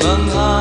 我们啊。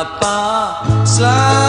Siapa selalu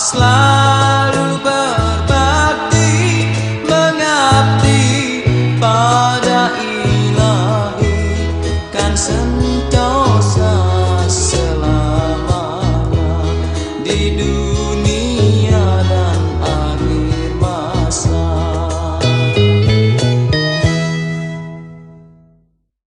slide.